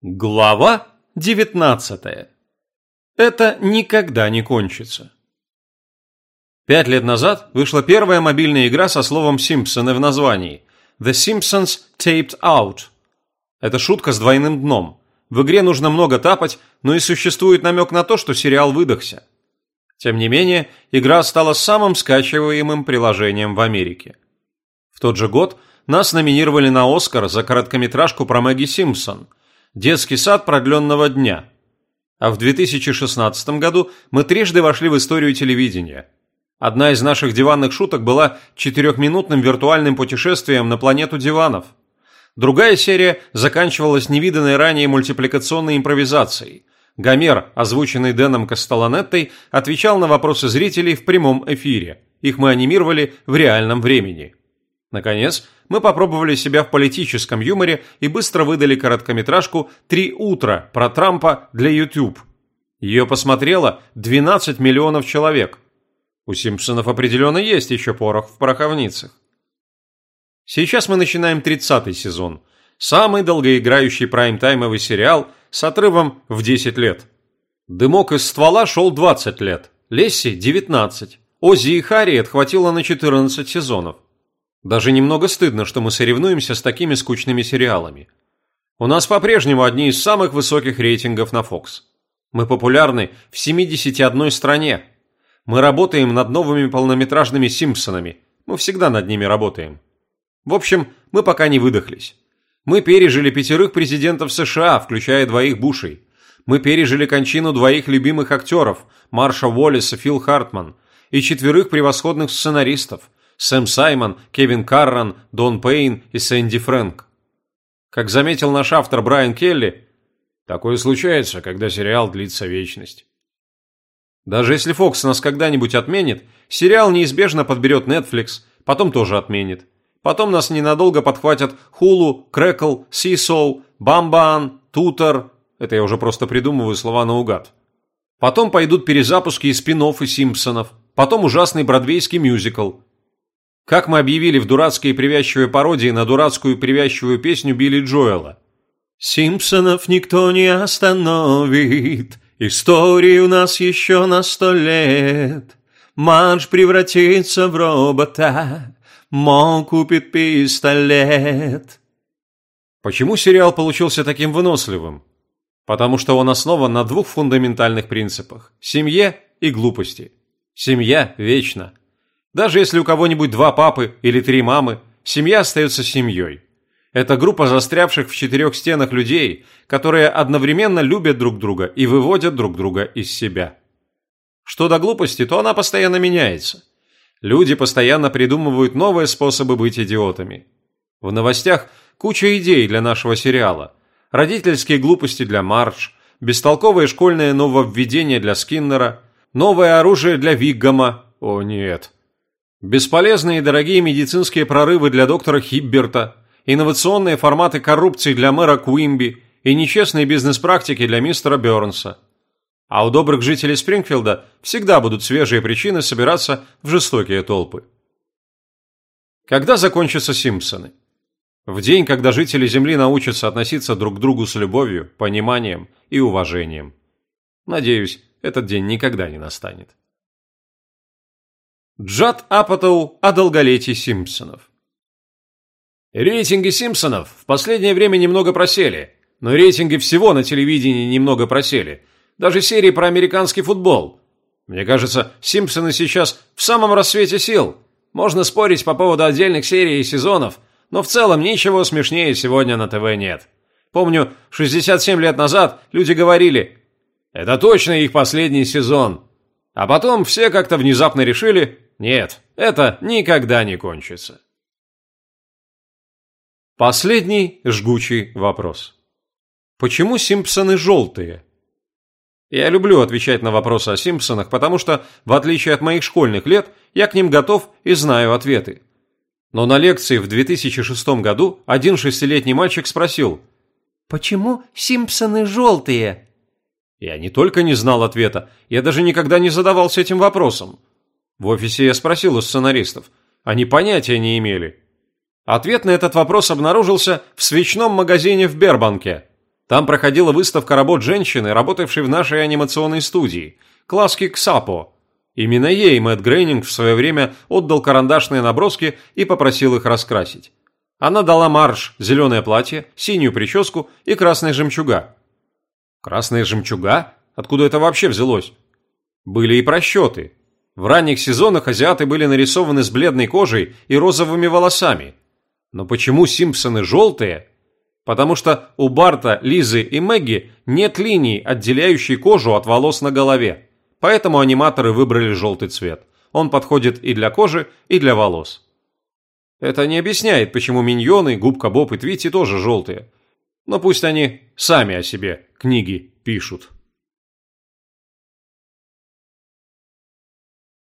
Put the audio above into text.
Глава 19. Это никогда не кончится. Пять лет назад вышла первая мобильная игра со словом «Симпсоны» в названии «The Simpsons Taped Out». Это шутка с двойным дном. В игре нужно много тапать, но и существует намек на то, что сериал выдохся. Тем не менее, игра стала самым скачиваемым приложением в Америке. В тот же год нас номинировали на «Оскар» за короткометражку про Мэгги Симпсон – детский сад продленного дня. А в 2016 году мы трижды вошли в историю телевидения. Одна из наших диванных шуток была четырехминутным виртуальным путешествием на планету диванов. Другая серия заканчивалась невиданной ранее мультипликационной импровизацией. Гомер, озвученный Дэном Кастелланеттой, отвечал на вопросы зрителей в прямом эфире. Их мы анимировали в реальном времени. Наконец, мы попробовали себя в политическом юморе и быстро выдали короткометражку «Три утра» про Трампа для YouTube. Ее посмотрело 12 миллионов человек. У Симпсонов определенно есть еще порох в пороховницах. Сейчас мы начинаем 30-й сезон. Самый долгоиграющий прайм-таймовый сериал с отрывом в 10 лет. «Дымок из ствола» шел 20 лет, Лесси – 19. Оззи и Харриет хватило на 14 сезонов. Даже немного стыдно, что мы соревнуемся с такими скучными сериалами. У нас по-прежнему одни из самых высоких рейтингов на Fox. Мы популярны в 71 стране. Мы работаем над новыми полнометражными Симпсонами. Мы всегда над ними работаем. В общем, мы пока не выдохлись. Мы пережили пятерых президентов США, включая двоих Бушей. Мы пережили кончину двоих любимых актеров – Марша Уоллеса, Фил Хартман, и четверых превосходных сценаристов – Сэм Саймон, Кевин Карран, Дон Пейн и Сэнди Фрэнк. Как заметил наш автор Брайан Келли, такое случается, когда сериал длится вечность. Даже если Fox нас когда-нибудь отменит, сериал неизбежно подберет Netflix, потом тоже отменит. Потом нас ненадолго подхватят Hulu, Crackle, Seesaw, Bamban, Tutor. Это я уже просто придумываю слова наугад. Потом пойдут перезапуски и спин и Симпсонов. Потом ужасный бродвейский мюзикл. Как мы объявили в дурацкой привязчивой пародии на дурацкую привязчивую песню Билли Джоэла. «Симпсонов никто не остановит, истории у нас еще на сто лет. Мадж превратится в робота, Мо купит пистолет». Почему сериал получился таким выносливым? Потому что он основан на двух фундаментальных принципах – семье и глупости. Семья вечна. Даже если у кого-нибудь два папы или три мамы, семья остается семьей. Это группа застрявших в четырех стенах людей, которые одновременно любят друг друга и выводят друг друга из себя. Что до глупости, то она постоянно меняется. Люди постоянно придумывают новые способы быть идиотами. В новостях куча идей для нашего сериала. Родительские глупости для Марш, бестолковые школьные нововведения для Скиннера, новое оружие для Виггама. О нет, Бесполезные и дорогие медицинские прорывы для доктора Хибберта, инновационные форматы коррупции для мэра Куимби и нечестные бизнес-практики для мистера Бернса. А у добрых жителей Спрингфилда всегда будут свежие причины собираться в жестокие толпы. Когда закончатся Симпсоны? В день, когда жители Земли научатся относиться друг к другу с любовью, пониманием и уважением. Надеюсь, этот день никогда не настанет. Джад Апатоу о долголетии Симпсонов. Рейтинги Симпсонов в последнее время немного просели, но рейтинги всего на телевидении немного просели. Даже серии про американский футбол. Мне кажется, Симпсоны сейчас в самом рассвете сил. Можно спорить по поводу отдельных серий и сезонов, но в целом ничего смешнее сегодня на ТВ нет. Помню, 67 лет назад люди говорили «Это точно их последний сезон». А потом все как-то внезапно решили нет, это никогда не кончится. Последний жгучий вопрос. Почему Симпсоны желтые? Я люблю отвечать на вопросы о Симпсонах, потому что, в отличие от моих школьных лет, я к ним готов и знаю ответы. Но на лекции в 2006 году один шестилетний мальчик спросил, «Почему Симпсоны желтые?» Я не только не знал ответа, я даже никогда не задавался этим вопросом. В офисе я спросил у сценаристов. Они понятия не имели. Ответ на этот вопрос обнаружился в свечном магазине в Бербанке. Там проходила выставка работ женщины, работавшей в нашей анимационной студии, Класки Ксапо. Именно ей Мэтт Грейнинг в свое время отдал карандашные наброски и попросил их раскрасить. Она дала марш, зеленое платье, синюю прическу и красные жемчуга. Красные жемчуга? Откуда это вообще взялось? Были и просчеты. В ранних сезонах азиаты были нарисованы с бледной кожей и розовыми волосами. Но почему Симпсоны желтые? Потому что у Барта, Лизы и Мэгги нет линий, отделяющей кожу от волос на голове. Поэтому аниматоры выбрали желтый цвет. Он подходит и для кожи, и для волос. Это не объясняет, почему миньоны, губка Боб и Твити тоже желтые. Но пусть они сами о себе книги пишут.